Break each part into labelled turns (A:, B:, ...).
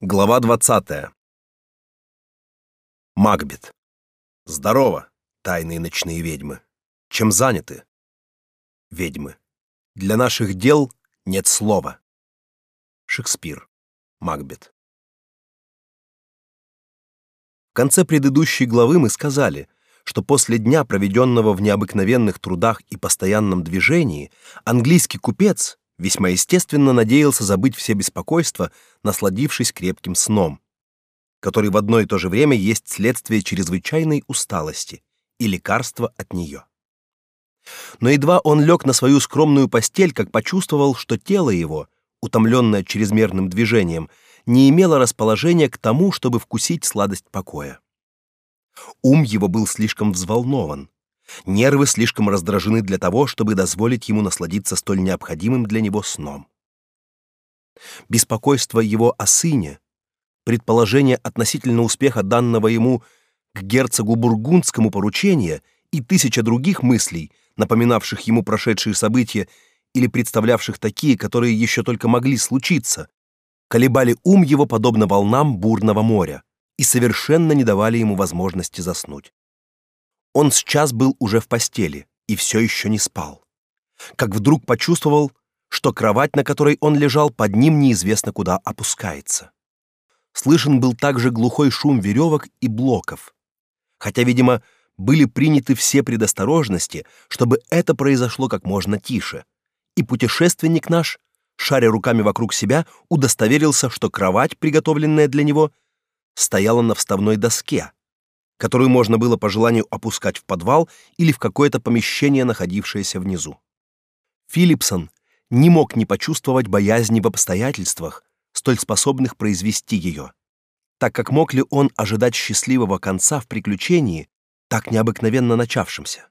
A: Глава 20. Макбет. Здорово, тайные ночные ведьмы. Чем заняты? Ведьмы. Для наших дел нет слова. Шекспир. Макбет. В конце предыдущей главы мы сказали, что после дня, проведенного в необыкновенных трудах и постоянном движении, английский купец весьма естественно надеялся забыть все беспокойства, насладившись крепким сном, который в одно и то же время есть следствие чрезвычайной усталости и лекарство от нее. Но едва он лег на свою скромную постель, как почувствовал, что тело его, утомленное чрезмерным движением, не имело расположения к тому, чтобы вкусить сладость покоя. Ум его был слишком взволнован, Нервы слишком раздражены для того, чтобы дозволить ему насладиться столь необходимым для него сном. Беспокойство его о сыне, предположение относительно успеха данного ему к герцогу бургундскому поручения и тысяча других мыслей, напоминавших ему прошедшие события или представлявших такие, которые еще только могли случиться, колебали ум его подобно волнам бурного моря и совершенно не давали ему возможности заснуть. Он сейчас был уже в постели и все еще не спал. Как вдруг почувствовал, что кровать, на которой он лежал, под ним неизвестно куда опускается. Слышен был также глухой шум веревок и блоков. Хотя, видимо, были приняты все предосторожности, чтобы это произошло как можно тише. И путешественник наш, шаря руками вокруг себя, удостоверился, что кровать, приготовленная для него, стояла на вставной доске, которую можно было по желанию опускать в подвал или в какое-то помещение, находившееся внизу. Филипсон не мог не почувствовать боязни в обстоятельствах, столь способных произвести ее, так как мог ли он ожидать счастливого конца в приключении, так необыкновенно начавшемся.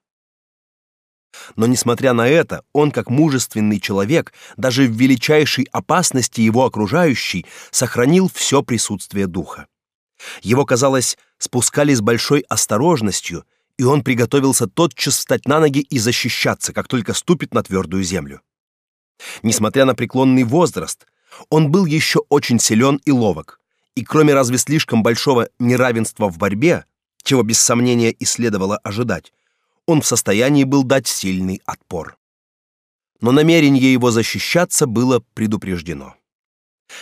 A: Но несмотря на это, он как мужественный человек, даже в величайшей опасности его окружающей, сохранил все присутствие духа. Его, казалось, спускали с большой осторожностью, и он приготовился тотчас встать на ноги и защищаться, как только ступит на твердую землю. Несмотря на преклонный возраст, он был еще очень силен и ловок, и кроме разве слишком большого неравенства в борьбе, чего без сомнения и следовало ожидать, он в состоянии был дать сильный отпор. Но намерение его защищаться было предупреждено.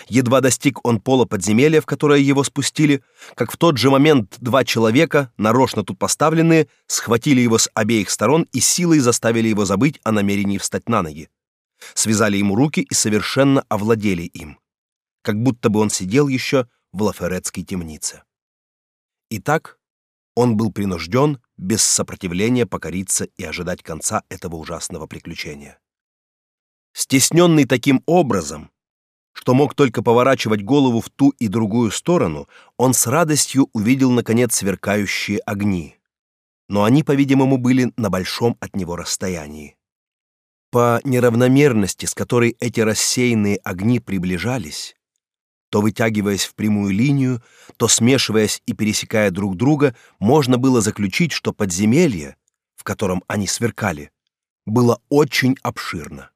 A: Едва достиг он пола подземелья, в которое его спустили, как в тот же момент два человека, нарочно тут поставленные, схватили его с обеих сторон и силой заставили его забыть о намерении встать на ноги. Связали ему руки и совершенно овладели им, как будто бы он сидел еще в Лаферетской темнице. Итак, он был принужден без сопротивления покориться и ожидать конца этого ужасного приключения. Стесненный таким образом, что мог только поворачивать голову в ту и другую сторону, он с радостью увидел наконец сверкающие огни. Но они, по-видимому, были на большом от него расстоянии. По неравномерности, с которой эти рассеянные огни приближались, то вытягиваясь в прямую линию, то смешиваясь и пересекая друг друга, можно было заключить, что подземелье, в котором они сверкали, было очень обширно.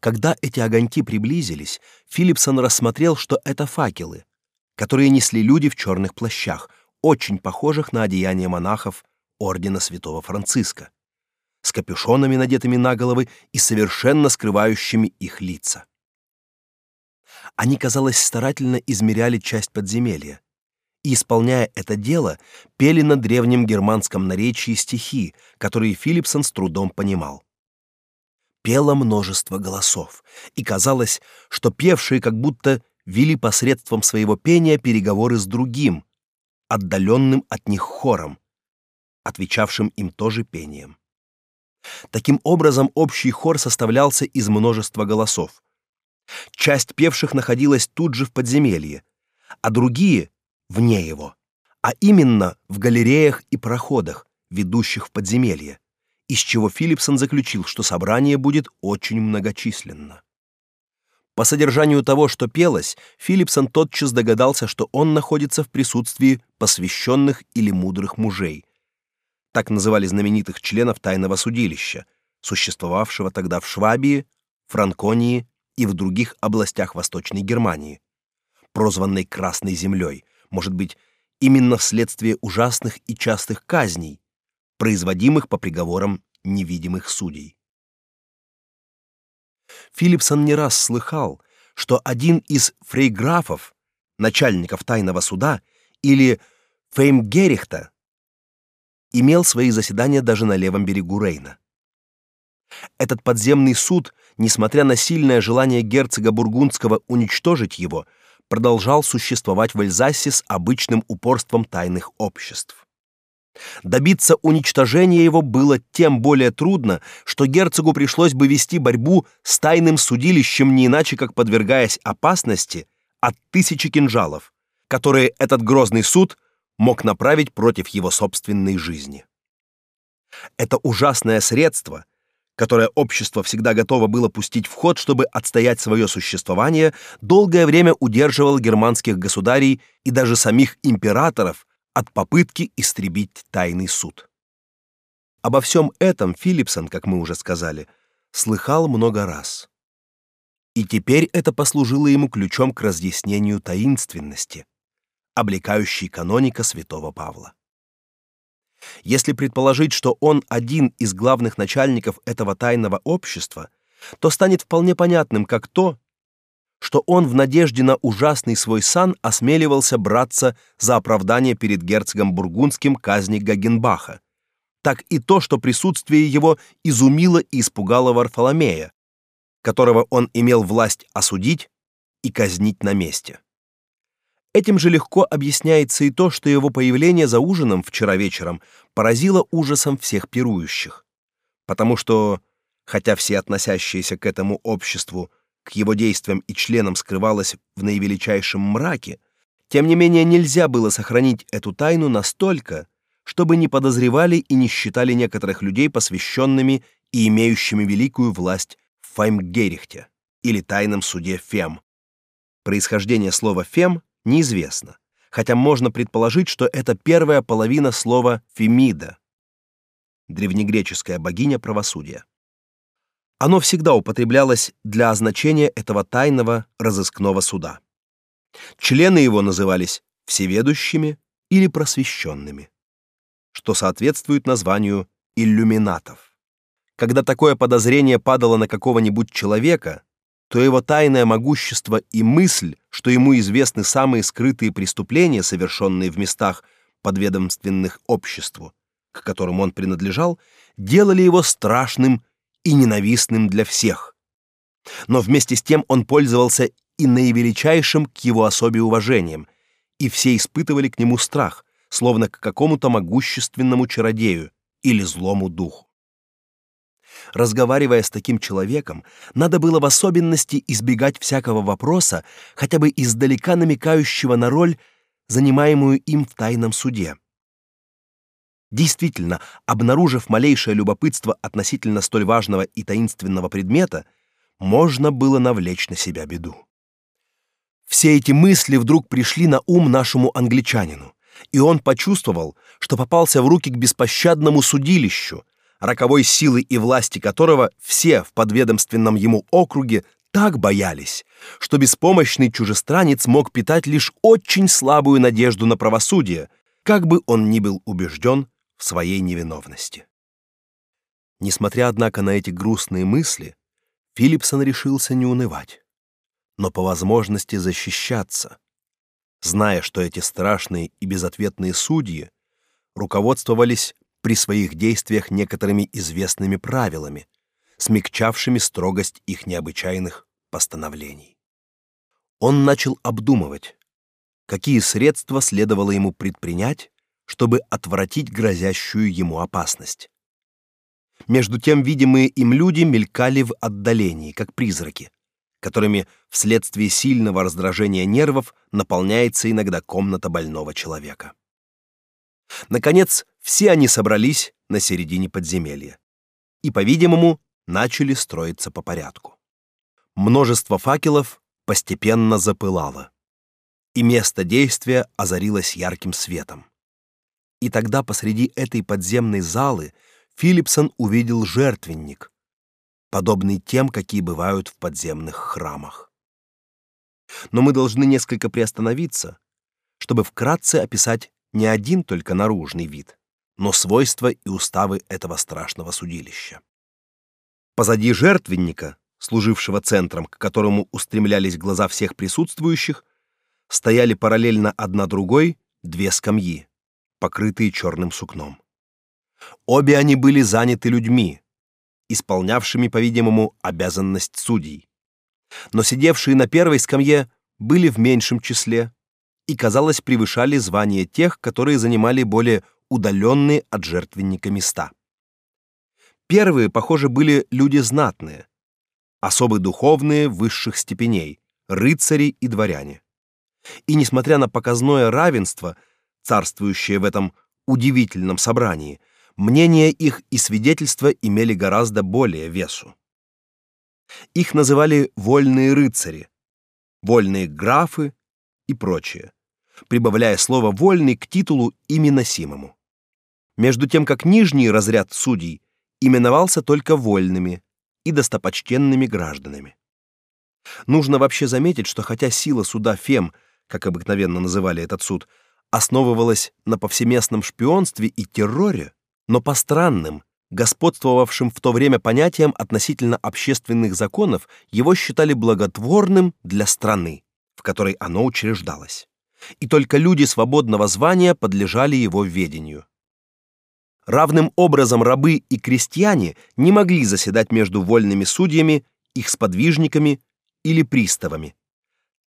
A: Когда эти огоньки приблизились, Филипсон рассмотрел, что это факелы, которые несли люди в черных плащах, очень похожих на одеяния монахов ордена Святого Франциска, с капюшонами, надетыми на головы и совершенно скрывающими их лица. Они, казалось, старательно измеряли часть подземелья и, исполняя это дело, пели на древнем германском наречии стихи, которые Филипсон с трудом понимал пело множество голосов, и казалось, что певшие как будто вели посредством своего пения переговоры с другим, отдаленным от них хором, отвечавшим им тоже пением. Таким образом, общий хор составлялся из множества голосов. Часть певших находилась тут же в подземелье, а другие — вне его, а именно в галереях и проходах, ведущих в подземелье из чего Филипсон заключил, что собрание будет очень многочисленно. По содержанию того, что пелось, Филипсон тотчас догадался, что он находится в присутствии посвященных или мудрых мужей. Так называли знаменитых членов тайного судилища, существовавшего тогда в Швабии, Франконии и в других областях Восточной Германии, прозванной Красной землей, может быть, именно вследствие ужасных и частых казней, производимых по приговорам невидимых судей. Филипсон не раз слыхал, что один из фрейграфов, начальников тайного суда или Феймгерихта, имел свои заседания даже на левом берегу Рейна. Этот подземный суд, несмотря на сильное желание герцога бургундского уничтожить его, продолжал существовать в Эльзасе с обычным упорством тайных обществ. Добиться уничтожения его было тем более трудно, что герцогу пришлось бы вести борьбу с тайным судилищем не иначе как подвергаясь опасности от тысячи кинжалов, которые этот грозный суд мог направить против его собственной жизни. Это ужасное средство, которое общество всегда готово было пустить в ход, чтобы отстоять свое существование, долгое время удерживало германских государей и даже самих императоров от попытки истребить тайный суд. Обо всем этом Филипсон, как мы уже сказали, слыхал много раз. И теперь это послужило ему ключом к разъяснению таинственности, облекающей каноника святого Павла. Если предположить, что он один из главных начальников этого тайного общества, то станет вполне понятным, как то, что он в надежде на ужасный свой сан осмеливался браться за оправдание перед герцогом бургундским казни Гагенбаха, так и то, что присутствие его изумило и испугало Варфоломея, которого он имел власть осудить и казнить на месте. Этим же легко объясняется и то, что его появление за ужином вчера вечером поразило ужасом всех пирующих, потому что, хотя все относящиеся к этому обществу к его действиям и членам скрывалось в наивеличайшем мраке, тем не менее нельзя было сохранить эту тайну настолько, чтобы не подозревали и не считали некоторых людей посвященными и имеющими великую власть в Файмгерихте или тайном суде Фем. Происхождение слова Фем неизвестно, хотя можно предположить, что это первая половина слова Фемида, древнегреческая богиня правосудия. Оно всегда употреблялось для означения этого тайного разыскного суда. Члены его назывались всеведущими или просвещенными, что соответствует названию иллюминатов. Когда такое подозрение падало на какого-нибудь человека, то его тайное могущество и мысль, что ему известны самые скрытые преступления, совершенные в местах подведомственных обществу, к которым он принадлежал, делали его страшным и ненавистным для всех. Но вместе с тем он пользовался и наивеличайшим к его особе уважением, и все испытывали к нему страх, словно к какому-то могущественному чародею или злому духу. Разговаривая с таким человеком, надо было в особенности избегать всякого вопроса, хотя бы издалека намекающего на роль, занимаемую им в тайном суде. Действительно, обнаружив малейшее любопытство относительно столь важного и таинственного предмета, можно было навлечь на себя беду. Все эти мысли вдруг пришли на ум нашему англичанину, и он почувствовал, что попался в руки к беспощадному судилищу, роковой силы и власти которого все в подведомственном ему округе так боялись, что беспомощный чужестранец мог питать лишь очень слабую надежду на правосудие, как бы он ни был убежден в своей невиновности. Несмотря однако на эти грустные мысли, Филипсон решился не унывать, но по возможности защищаться, зная, что эти страшные и безответные судьи руководствовались при своих действиях некоторыми известными правилами, смягчавшими строгость их необычайных постановлений. Он начал обдумывать, какие средства следовало ему предпринять, чтобы отвратить грозящую ему опасность. Между тем видимые им люди мелькали в отдалении, как призраки, которыми вследствие сильного раздражения нервов наполняется иногда комната больного человека. Наконец, все они собрались на середине подземелья и, по-видимому, начали строиться по порядку. Множество факелов постепенно запылало, и место действия озарилось ярким светом. И тогда посреди этой подземной залы Филипсон увидел жертвенник, подобный тем, какие бывают в подземных храмах. Но мы должны несколько приостановиться, чтобы вкратце описать не один только наружный вид, но свойства и уставы этого страшного судилища. Позади жертвенника, служившего центром, к которому устремлялись глаза всех присутствующих, стояли параллельно одна другой две скамьи, покрытые черным сукном. Обе они были заняты людьми, исполнявшими, по-видимому, обязанность судей. Но сидевшие на первой скамье были в меньшем числе и, казалось, превышали звание тех, которые занимали более удаленные от жертвенника места. Первые, похоже, были люди знатные, особы духовные высших степеней, рыцари и дворяне. И несмотря на показное равенство, царствующее в этом удивительном собрании, мнения их и свидетельства имели гораздо более весу. Их называли вольные рыцари, вольные графы и прочее, прибавляя слово вольный к титулу именосимому. Между тем как нижний разряд судей именовался только вольными и достопочтенными гражданами. Нужно вообще заметить, что хотя сила суда Фем, как обыкновенно называли этот суд, основывалась на повсеместном шпионстве и терроре, но по странным, господствовавшим в то время понятиям относительно общественных законов, его считали благотворным для страны, в которой оно учреждалось. И только люди свободного звания подлежали его ведению. Равным образом рабы и крестьяне не могли заседать между вольными судьями, их сподвижниками или приставами,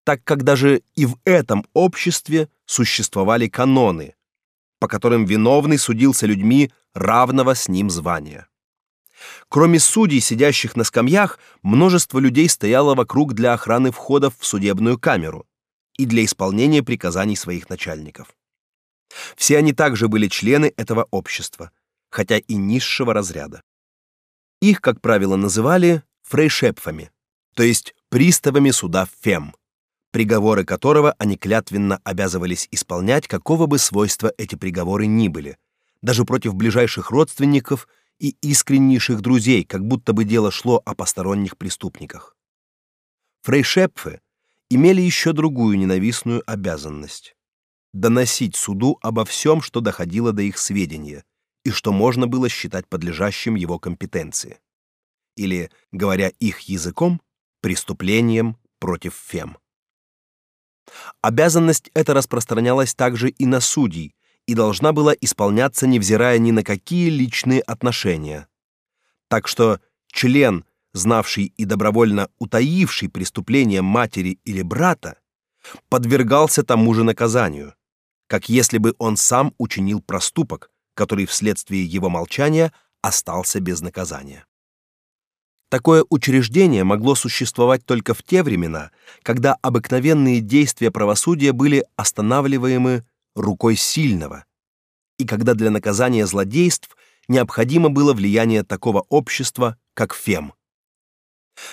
A: так как даже и в этом обществе существовали каноны, по которым виновный судился людьми равного с ним звания. Кроме судей, сидящих на скамьях, множество людей стояло вокруг для охраны входов в судебную камеру и для исполнения приказаний своих начальников. Все они также были члены этого общества, хотя и низшего разряда. Их, как правило, называли фрейшепфами, то есть приставами суда фем приговоры которого они клятвенно обязывались исполнять, какого бы свойства эти приговоры ни были, даже против ближайших родственников и искреннейших друзей, как будто бы дело шло о посторонних преступниках. Фрейшепфы имели еще другую ненавистную обязанность доносить суду обо всем, что доходило до их сведения и что можно было считать подлежащим его компетенции. Или, говоря их языком, преступлением против фем. Обязанность эта распространялась также и на судей и должна была исполняться невзирая ни на какие личные отношения. Так что член, знавший и добровольно утаивший преступление матери или брата, подвергался тому же наказанию, как если бы он сам учинил проступок, который вследствие его молчания остался без наказания. Такое учреждение могло существовать только в те времена, когда обыкновенные действия правосудия были останавливаемы рукой сильного, и когда для наказания злодейств необходимо было влияние такого общества, как Фем.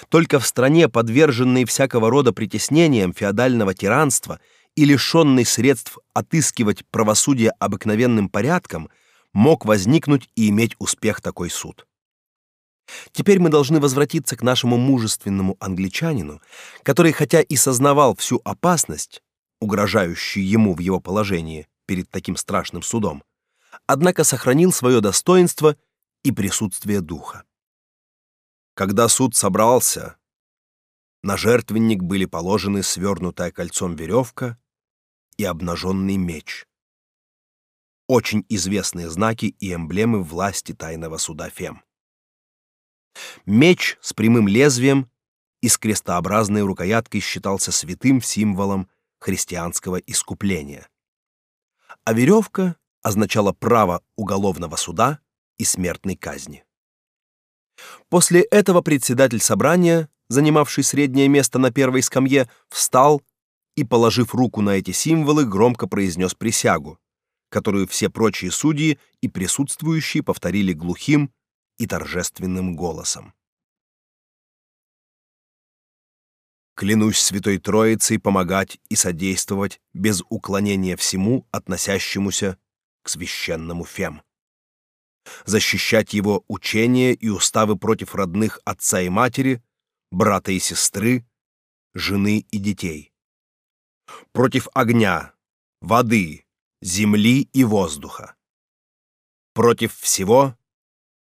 A: Только в стране, подверженной всякого рода притеснениям феодального тиранства и лишенной средств отыскивать правосудие обыкновенным порядком, мог возникнуть и иметь успех такой суд. Теперь мы должны возвратиться к нашему мужественному англичанину, который хотя и сознавал всю опасность, угрожающую ему в его положении перед таким страшным судом, однако сохранил свое достоинство и присутствие духа. Когда суд собрался, на жертвенник были положены свернутая кольцом веревка и обнаженный меч. Очень известные знаки и эмблемы власти тайного суда Фем. Меч с прямым лезвием и с крестообразной рукояткой считался святым символом христианского искупления. А веревка означала право уголовного суда и смертной казни. После этого председатель собрания, занимавший среднее место на первой скамье, встал и, положив руку на эти символы, громко произнес присягу, которую все прочие судьи и присутствующие повторили глухим, и торжественным голосом. Клянусь Святой Троицей помогать и содействовать без уклонения всему, относящемуся к священному Фем. Защищать его учения и уставы против родных отца и матери, брата и сестры, жены и детей, против огня, воды, земли и воздуха, против всего,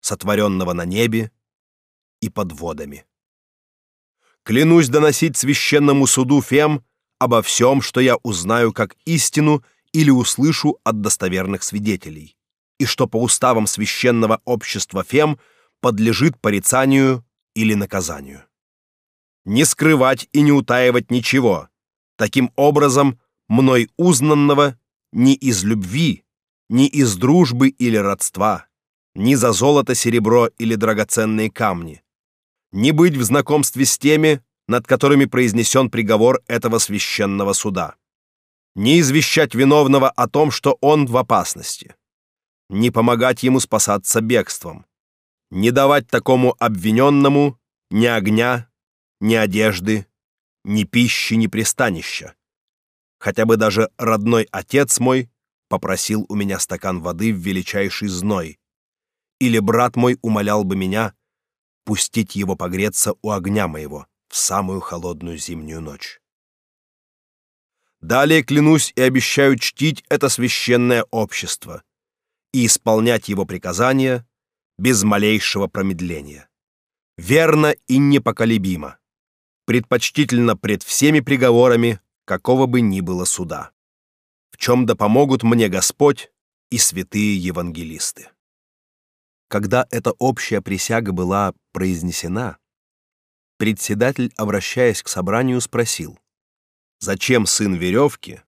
A: сотворенного на небе и под водами. Клянусь доносить священному суду Фем обо всем, что я узнаю как истину или услышу от достоверных свидетелей, и что по уставам священного общества Фем подлежит порицанию или наказанию. Не скрывать и не утаивать ничего, таким образом мной узнанного ни из любви, ни из дружбы или родства, ни за золото, серебро или драгоценные камни, не быть в знакомстве с теми, над которыми произнесен приговор этого священного суда, не извещать виновного о том, что он в опасности, не помогать ему спасаться бегством, не давать такому обвиненному ни огня, ни одежды, ни пищи, ни пристанища. Хотя бы даже родной отец мой попросил у меня стакан воды в величайший зной, или брат мой умолял бы меня пустить его погреться у огня моего в самую холодную зимнюю ночь. Далее клянусь и обещаю чтить это священное общество и исполнять его приказания без малейшего промедления. Верно и непоколебимо. Предпочтительно пред всеми приговорами какого бы ни было суда. В чем да помогут мне Господь и святые евангелисты. Когда эта общая присяга была произнесена, председатель, обращаясь к собранию, спросил: "Зачем сын веревки?»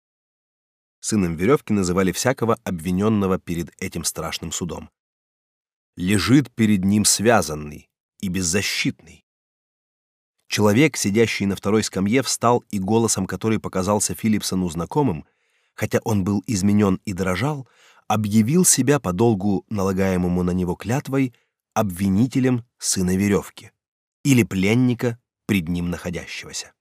A: Сыном веревки называли всякого обвиненного перед этим страшным судом. Лежит перед ним связанный и беззащитный. Человек, сидящий на второй скамье, встал и голосом, который показался Филипсону знакомым, хотя он был изменен и дрожал, объявил себя по долгу налагаемому на него клятвой обвинителем сына веревки или пленника пред ним находящегося.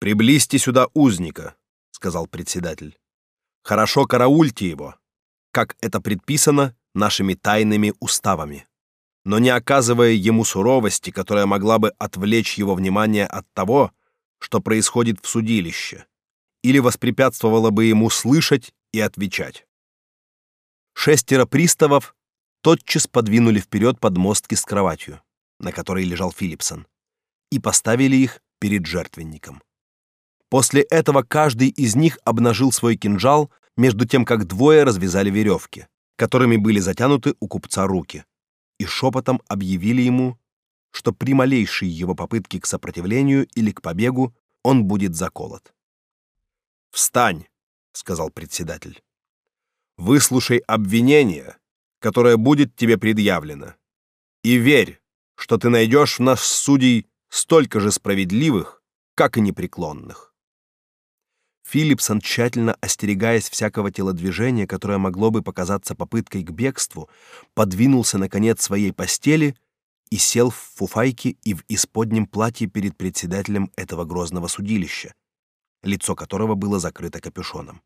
A: Приблизьте сюда узника, сказал председатель. Хорошо караульте его, как это предписано нашими тайными уставами, но не оказывая ему суровости, которая могла бы отвлечь его внимание от того, что происходит в судилище, или воспрепятствовала бы ему слышать и отвечать. Шестеро приставов тотчас подвинули вперед подмостки с кроватью, на которой лежал Филипсон, и поставили их перед жертвенником. После этого каждый из них обнажил свой кинжал, между тем как двое развязали веревки, которыми были затянуты у купца руки, и шепотом объявили ему, что при малейшей его попытке к сопротивлению или к побегу он будет заколот. «Встань!» — сказал председатель выслушай обвинение, которое будет тебе предъявлено, и верь, что ты найдешь в нас судей столько же справедливых, как и непреклонных. Филипсон, тщательно остерегаясь всякого телодвижения, которое могло бы показаться попыткой к бегству, подвинулся на конец своей постели и сел в фуфайке и в исподнем платье перед председателем этого грозного судилища, лицо которого было закрыто капюшоном.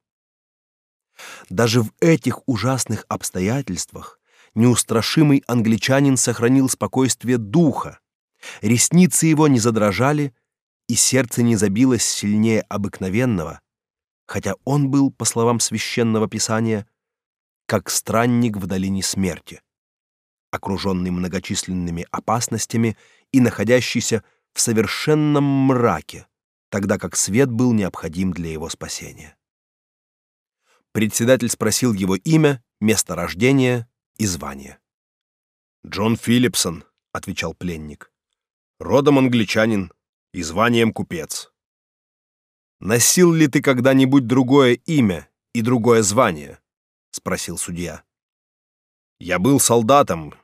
A: Даже в этих ужасных обстоятельствах неустрашимый англичанин сохранил спокойствие духа. Ресницы его не задрожали, и сердце не забилось сильнее обыкновенного, хотя он был, по словам священного писания, как странник в долине смерти, окруженный многочисленными опасностями и находящийся в совершенном мраке, тогда как свет был необходим для его спасения. Председатель спросил его имя, место рождения и звание. «Джон Филлипсон», — отвечал пленник. «Родом англичанин и званием купец». «Носил ли ты когда-нибудь другое имя и другое звание?» — спросил судья. «Я был солдатом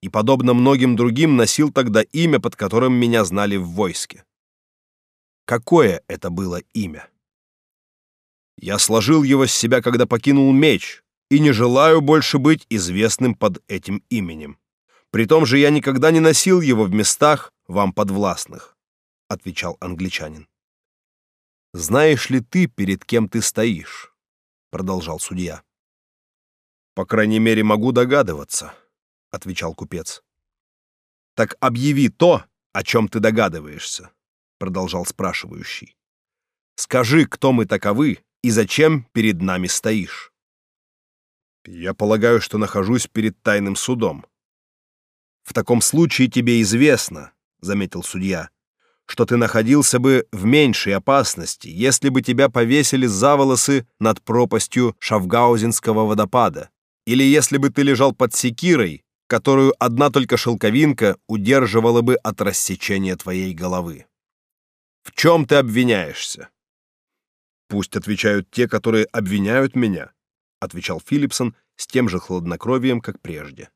A: и, подобно многим другим, носил тогда имя, под которым меня знали в войске». «Какое это было имя?» Я сложил его с себя, когда покинул меч, и не желаю больше быть известным под этим именем. При том же я никогда не носил его в местах вам подвластных, отвечал англичанин. Знаешь ли ты, перед кем ты стоишь? продолжал судья. По крайней мере, могу догадываться, отвечал купец. Так объяви то, о чем ты догадываешься, продолжал спрашивающий. Скажи, кто мы таковы и зачем перед нами стоишь? Я полагаю, что нахожусь перед тайным судом. В таком случае тебе известно, заметил судья, что ты находился бы в меньшей опасности, если бы тебя повесили за волосы над пропастью Шавгаузенского водопада, или если бы ты лежал под секирой, которую одна только шелковинка удерживала бы от рассечения твоей головы. В чем ты обвиняешься? Пусть отвечают те, которые обвиняют меня, отвечал Филипсон с тем же хладнокровием, как прежде.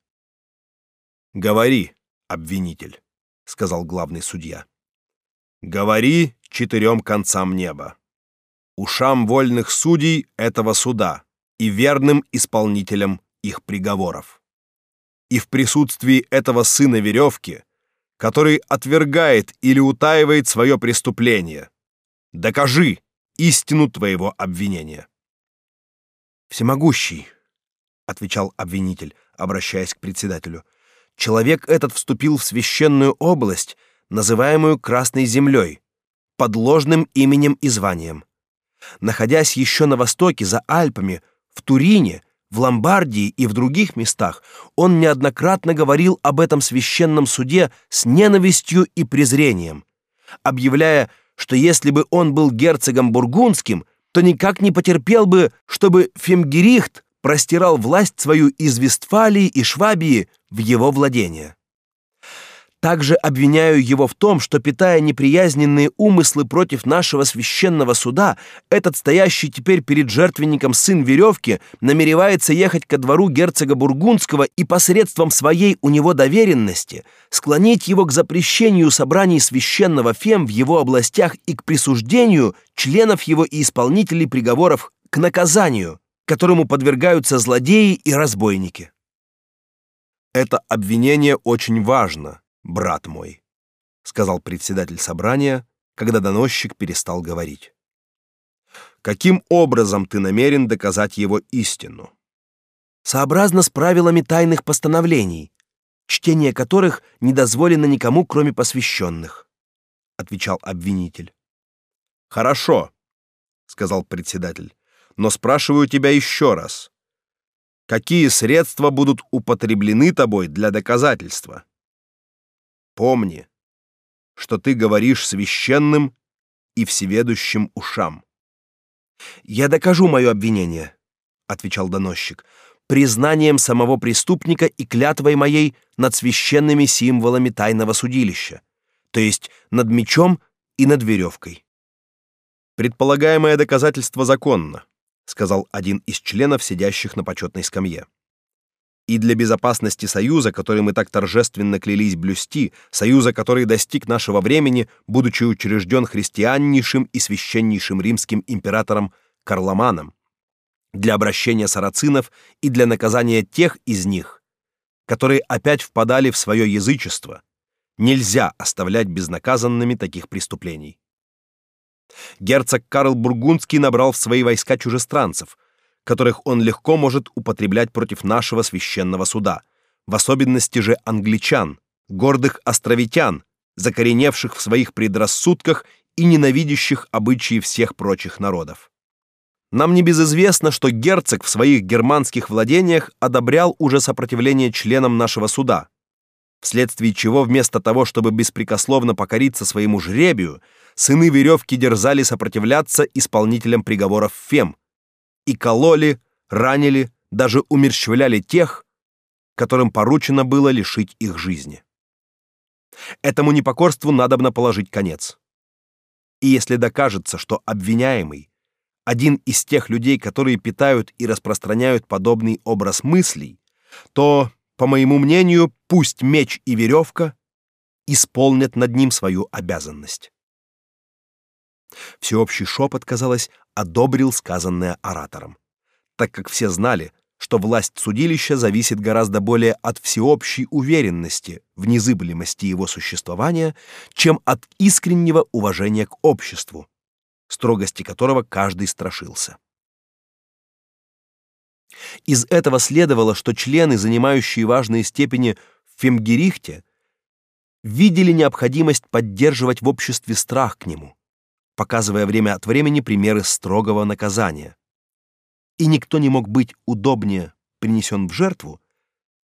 A: Говори, обвинитель, сказал главный судья. Говори четырем концам неба, ушам вольных судей этого суда и верным исполнителям их приговоров. И в присутствии этого сына веревки, который отвергает или утаивает свое преступление, докажи истину твоего обвинения.
B: Всемогущий, отвечал обвинитель, обращаясь к председателю. Человек этот вступил в священную область, называемую Красной землей, под ложным именем и званием. Находясь еще на востоке за Альпами, в Турине, в Ломбардии и в других местах, он неоднократно говорил об этом священном суде с ненавистью и презрением, объявляя, что если бы он был герцогом бургундским, то никак не потерпел бы, чтобы Фемгерихт простирал власть свою из Вестфалии и Швабии в его владения. Также обвиняю его в том, что питая неприязненные умыслы против нашего священного суда, этот стоящий теперь перед жертвенником сын веревки намеревается ехать ко двору герцога бургундского и посредством своей у него доверенности склонить его к запрещению собраний священного фем в его областях и к присуждению членов его и исполнителей приговоров к наказанию, которому подвергаются злодеи и разбойники.
A: Это обвинение очень важно, брат мой, сказал председатель собрания, когда доносчик перестал говорить. Каким образом ты намерен доказать его истину?
B: Сообразно с правилами тайных постановлений, чтение которых не дозволено никому, кроме посвященных, отвечал обвинитель.
A: Хорошо, сказал председатель. Но спрашиваю тебя еще раз. Какие средства будут употреблены тобой для доказательства? Помни, что ты говоришь священным и всеведущим ушам.
B: Я докажу мое обвинение, отвечал доносчик, признанием самого преступника и клятвой моей над священными символами тайного судилища, то есть над мечом и над веревкой.
A: Предполагаемое доказательство законно, сказал один из членов, сидящих на почетной скамье и для безопасности союза, который мы так торжественно клялись блюсти, союза, который достиг нашего времени, будучи учрежден христианнейшим и священнейшим римским императором Карломаном, для обращения сарацинов и для наказания тех из них, которые опять впадали в свое язычество. Нельзя оставлять безнаказанными таких преступлений. Герцог Карл Бургундский набрал в свои войска чужестранцев, которых он легко может употреблять против нашего священного суда, в особенности же англичан, гордых островитян, закореневших в своих предрассудках и ненавидящих обычаи всех прочих народов. Нам не безизвестно, что герцог в своих германских владениях одобрял уже сопротивление членам нашего суда, вследствие чего вместо того, чтобы беспрекословно покориться своему жребию, сыны веревки дерзали сопротивляться исполнителям приговоров фем, и кололи, ранили, даже умерщвляли тех, которым поручено было лишить их жизни. Этому непокорству надобно положить конец. И если докажется, что обвиняемый один из тех людей, которые питают и распространяют подобный образ мыслей, то, по моему мнению, пусть меч и веревка исполнят над ним свою обязанность. Всеобщий шепот, казалось, одобрил сказанное оратором, так как все знали, что власть судилища зависит гораздо более от всеобщей уверенности в незыблемости его существования, чем от искреннего уважения к обществу, строгости которого каждый страшился. Из этого следовало, что члены, занимающие важные степени в Фемгерихте, видели необходимость поддерживать в обществе страх к нему показывая время от времени примеры строгого наказания. И никто не мог быть удобнее принесен в жертву,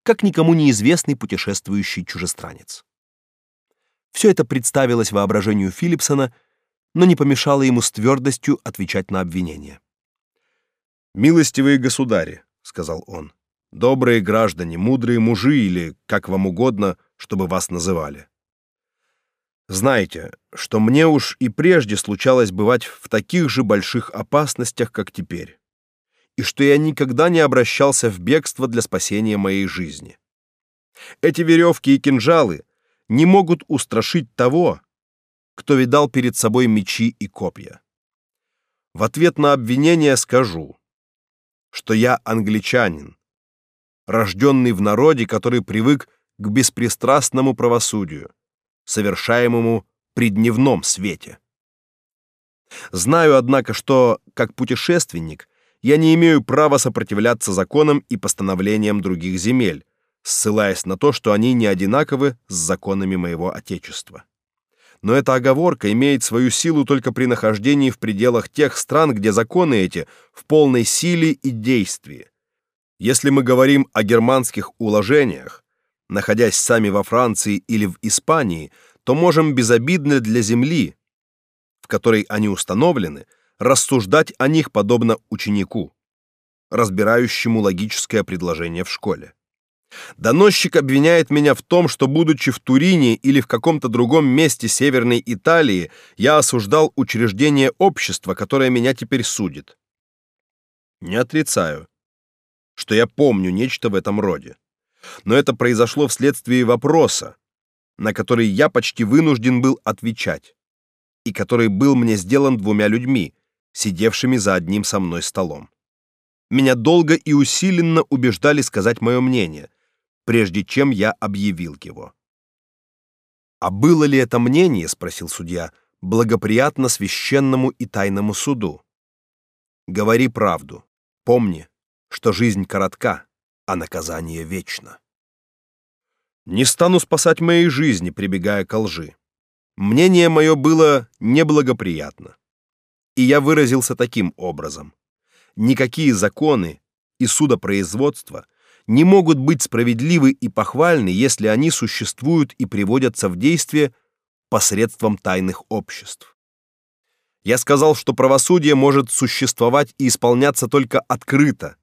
A: как никому неизвестный путешествующий чужестранец. Все это представилось воображению Филипсона, но не помешало ему с твердостью отвечать на обвинения.
B: «Милостивые государи», — сказал он, — «добрые граждане, мудрые мужи или, как вам угодно, чтобы вас называли. Знаете, что мне уж и прежде случалось бывать в таких же больших опасностях, как теперь, и что я никогда не обращался в бегство для спасения моей жизни. Эти веревки и кинжалы не могут устрашить того, кто видал перед собой мечи и копья. В ответ на обвинение скажу, что я англичанин, рожденный в народе, который привык к беспристрастному правосудию, совершаемому при дневном свете. Знаю, однако, что, как путешественник, я не имею права сопротивляться законам и постановлениям других земель, ссылаясь на то, что они не одинаковы с законами моего отечества. Но эта оговорка имеет свою силу только при нахождении в пределах тех стран, где законы эти в полной силе и действии. Если мы говорим о германских уложениях, находясь сами во Франции или в Испании, то можем безобидно для земли, в которой они установлены, рассуждать о них подобно ученику, разбирающему логическое предложение в школе. Доносчик обвиняет меня в том, что будучи в Турине или в каком-то другом месте Северной Италии, я осуждал учреждение общества, которое меня теперь судит. Не отрицаю, что я помню нечто в этом роде но это произошло вследствие вопроса, на который я почти вынужден был отвечать, и который был мне сделан двумя людьми, сидевшими за одним со мной столом. Меня долго и усиленно убеждали сказать мое мнение, прежде чем я объявил его. А было ли это мнение, спросил судья, благоприятно священному и тайному суду? Говори правду. Помни, что жизнь коротка а наказание вечно. Не стану спасать моей жизни, прибегая к лжи. Мнение мое было неблагоприятно. И я выразился таким образом: никакие законы и судопроизводство не могут быть справедливы и похвальны, если они существуют и приводятся в действие посредством тайных обществ. Я сказал, что правосудие может существовать и исполняться только открыто,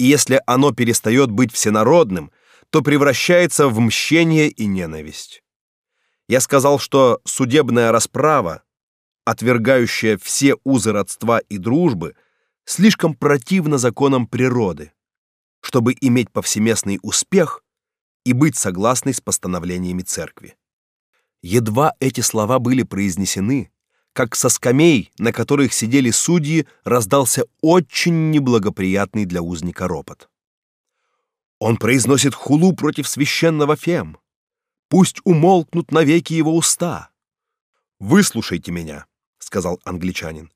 B: и если оно перестает быть всенародным, то превращается в мщение и ненависть. Я сказал, что судебная расправа, отвергающая все узы родства и дружбы, слишком противна законам природы, чтобы иметь повсеместный успех и быть согласной с постановлениями церкви. Едва эти слова были произнесены, как со скамей, на которых сидели судьи, раздался очень неблагоприятный для узника ропот. Он произносит хулу против священного Фем. Пусть умолкнут навеки его уста. Выслушайте меня, сказал англичанин.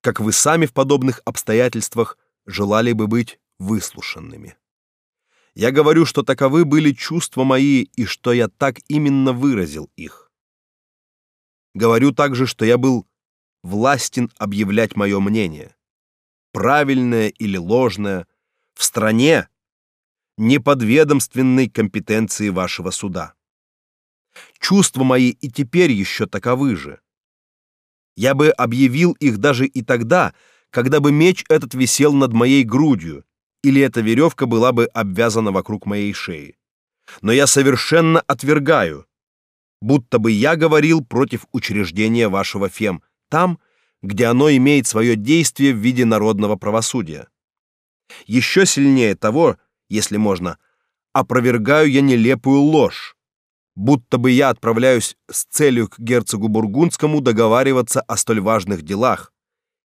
B: Как вы сами в подобных обстоятельствах желали бы быть выслушанными. Я говорю, что таковы были чувства мои и что я так именно выразил их. Говорю также, что я был властен объявлять мое мнение, правильное или ложное, в стране, неподведомственной компетенции вашего суда. Чувства мои и теперь еще таковы же. Я бы объявил их даже и тогда, когда бы меч этот висел над моей грудью, или эта веревка была бы обвязана вокруг моей шеи. Но я совершенно отвергаю, будто бы я говорил против учреждения вашего ФЕМ, там, где оно имеет свое действие в виде народного правосудия. Еще сильнее того, если можно, опровергаю я нелепую ложь, будто бы я отправляюсь с целью к герцогу бургундскому договариваться о столь важных делах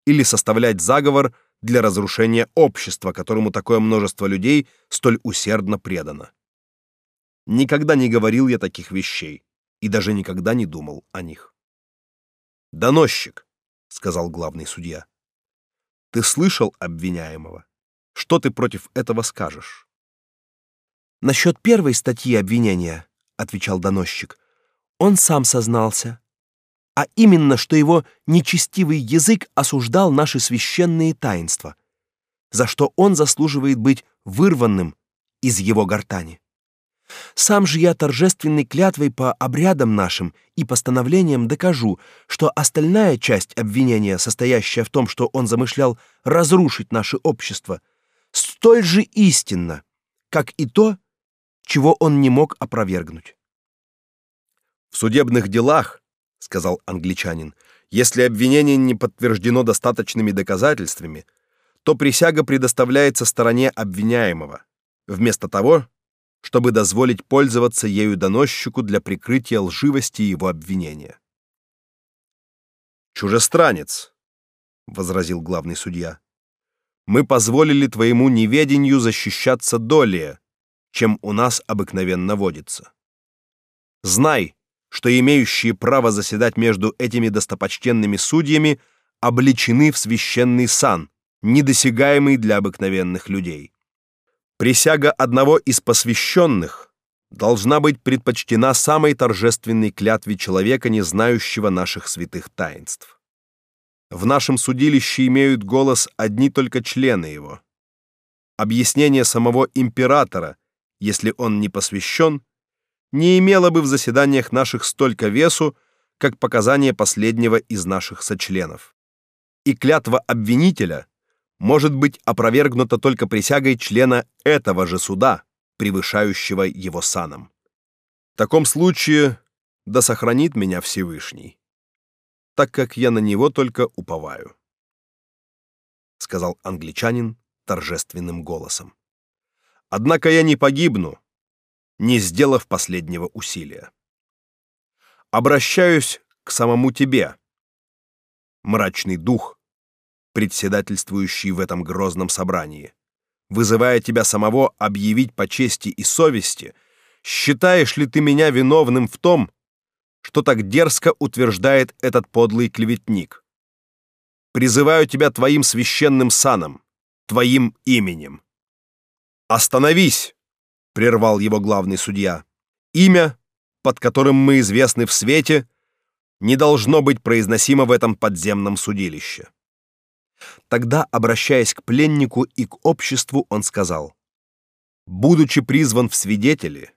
B: или составлять заговор для разрушения общества, которому такое множество людей столь усердно предано. Никогда не говорил я таких вещей и даже никогда не думал о них. «Доносчик», — сказал главный судья, — «ты слышал обвиняемого? Что ты против этого скажешь?»
A: «Насчет первой статьи обвинения», — отвечал доносчик, — «он сам сознался. а именно, что его нечестивый язык осуждал наши священные таинства, за что он заслуживает быть вырванным из его гортани. Сам же я торжественной клятвой по обрядам нашим и постановлениям докажу, что остальная часть обвинения, состоящая в том, что он замышлял разрушить наше общество, столь же истинна, как и то, чего он не мог опровергнуть.
B: В судебных делах, сказал англичанин, если обвинение не подтверждено достаточными доказательствами, то присяга предоставляется стороне обвиняемого, вместо того, чтобы дозволить пользоваться ею доносчику для прикрытия лживости его обвинения. Чужестранец, возразил главный судья. Мы позволили твоему неведению защищаться долее, чем у нас обыкновенно водится. Знай, что имеющие право заседать между этими достопочтенными судьями обличены в священный сан, недосягаемый для обыкновенных людей. Присяга одного из посвященных должна быть предпочтена самой торжественной клятве человека, не знающего наших святых таинств. В нашем судилище имеют голос одни только члены его. Объяснение самого императора, если он не посвящен, не имело бы в заседаниях наших столько весу, как показания последнего из наших сочленов. И клятва обвинителя может быть опровергнуто только присягой члена этого же суда, превышающего его саном. В таком случае да сохранит меня Всевышний, так как я на него только уповаю, сказал англичанин торжественным голосом. Однако я не погибну, не сделав последнего усилия. Обращаюсь к самому тебе, мрачный дух, председательствующий в этом грозном собрании, вызывая тебя самого объявить по чести и совести, считаешь ли ты меня виновным в том, что так дерзко утверждает этот подлый клеветник? Призываю тебя твоим священным саном, твоим именем. Остановись, прервал его главный судья. Имя, под которым мы известны в свете, не должно быть произносимо в этом подземном судилище. Тогда, обращаясь к пленнику и к обществу, он сказал: "Будучи призван в свидетели,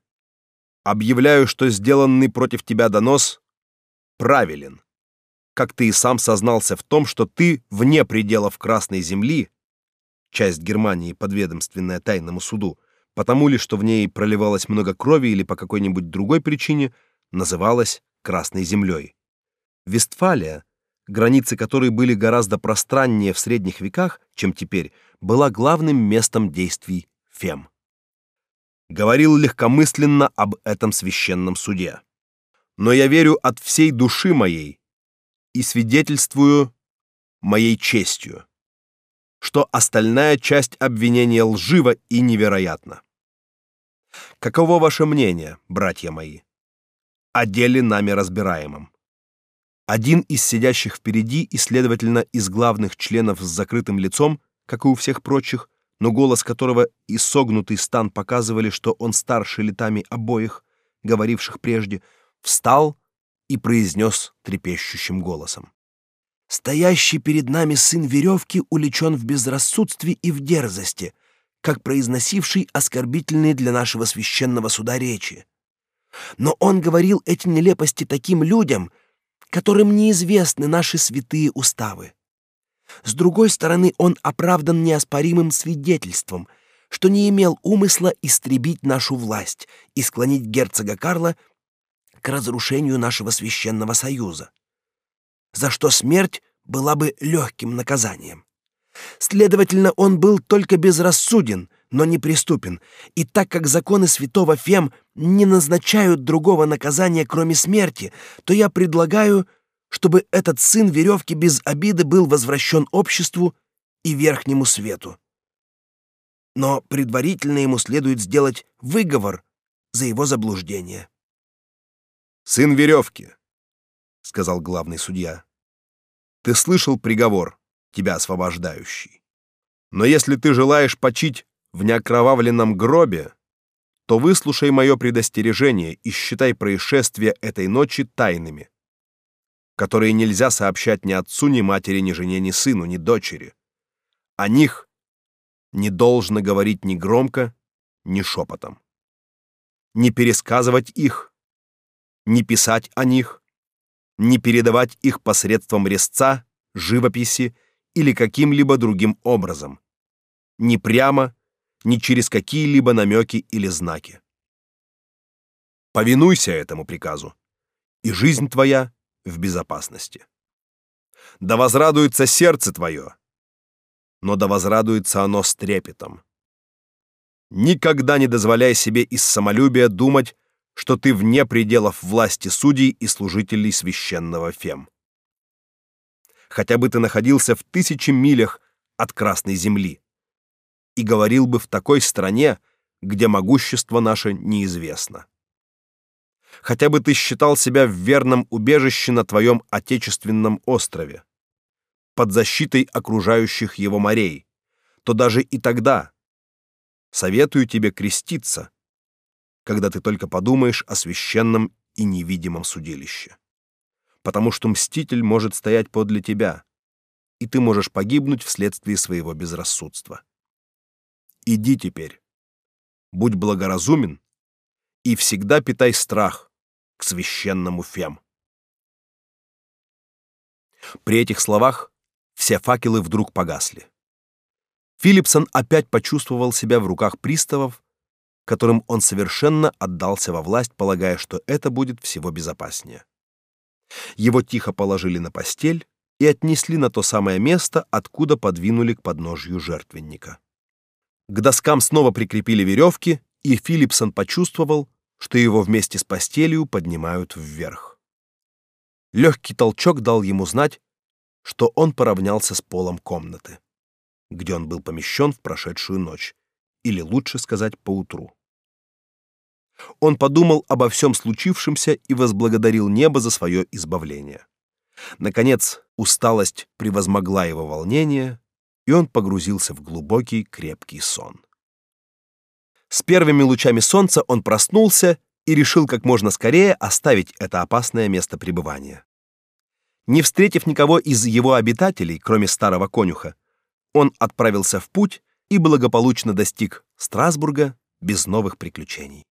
B: объявляю, что сделанный против тебя донос правилен. Как ты и сам сознался в том, что ты вне пределов Красной земли, часть Германии, подведомственная тайному суду, потому ли, что в ней проливалось много крови или по какой-нибудь другой причине, называлась Красной землей. Вестфалия границы которой были гораздо пространнее в средних веках, чем теперь, была главным местом действий фем. Говорил легкомысленно об этом священном суде. Но я верю от всей души моей и свидетельствую моей честью, что остальная часть обвинения лжива и невероятна. Каково ваше мнение, братья мои, о деле нами разбираемом? Один из сидящих впереди и, следовательно, из главных членов с закрытым лицом, как и у всех прочих, но голос которого и согнутый стан показывали, что он старше летами обоих, говоривших прежде, встал и произнес трепещущим голосом. «Стоящий перед нами сын веревки уличен в безрассудстве и в дерзости, как произносивший оскорбительные для нашего священного суда речи. Но он говорил эти нелепости таким людям, которым неизвестны наши святые уставы. С другой стороны, он оправдан неоспоримым свидетельством, что не имел умысла истребить нашу власть и склонить герцога Карла к разрушению нашего священного союза, за что смерть была бы легким наказанием. Следовательно, он был только безрассуден, но не преступен, и так как законы святого Фем не назначают другого наказания, кроме смерти, то я предлагаю, чтобы этот сын веревки без обиды был возвращен обществу и верхнему свету. Но предварительно ему следует сделать выговор за его заблуждение. Сын веревки, сказал главный судья. Ты слышал приговор, тебя освобождающий. Но если ты желаешь почить в неокровавленном гробе, то выслушай мое предостережение и считай происшествия этой ночи тайными.
A: которые нельзя сообщать ни отцу, ни матери, ни жене, ни сыну, ни дочери. О них не должно говорить ни громко, ни шепотом. Не пересказывать их, не писать о них, не передавать их посредством резца, живописи или каким-либо другим образом, ни прямо, ни через какие-либо намеки или знаки. Повинуйся этому приказу, и жизнь твоя в безопасности. Да возрадуется сердце твое, но да возрадуется оно с трепетом. Никогда не дозволяй себе из самолюбия думать, что ты вне пределов власти судей и служителей священного Фем. Хотя бы ты находился в тысячи милях от Красной Земли и говорил бы в такой стране, где могущество наше неизвестно. Хотя бы ты считал себя в верном убежище на твоем отечественном острове, под защитой окружающих его морей, то даже и тогда советую тебе креститься, когда ты только подумаешь о священном и невидимом судилище. Потому что мститель может стоять подле тебя, и ты можешь погибнуть вследствие своего безрассудства. Иди теперь. Будь благоразумен и всегда питай страх к священному Фем. При этих словах все факелы вдруг погасли. Филипсон опять почувствовал себя в руках приставов, которым он совершенно отдался во власть, полагая, что это будет всего безопаснее. Его тихо положили на постель и отнесли на то самое место, откуда подвинули к подножью жертвенника. К доскам снова прикрепили веревки, и Филипсон почувствовал, что его вместе с постелью поднимают вверх. Легкий толчок дал ему знать, что он поравнялся с полом комнаты, где он был помещен в прошедшую ночь, или лучше сказать, поутру. Он подумал обо всем случившемся и возблагодарил небо за свое избавление. Наконец, усталость превозмогла его волнение, и он погрузился в глубокий крепкий сон. С первыми лучами солнца он проснулся и решил как можно скорее оставить это опасное место пребывания. Не встретив никого из его обитателей, кроме старого конюха, он отправился в путь и благополучно достиг Страсбурга без новых приключений.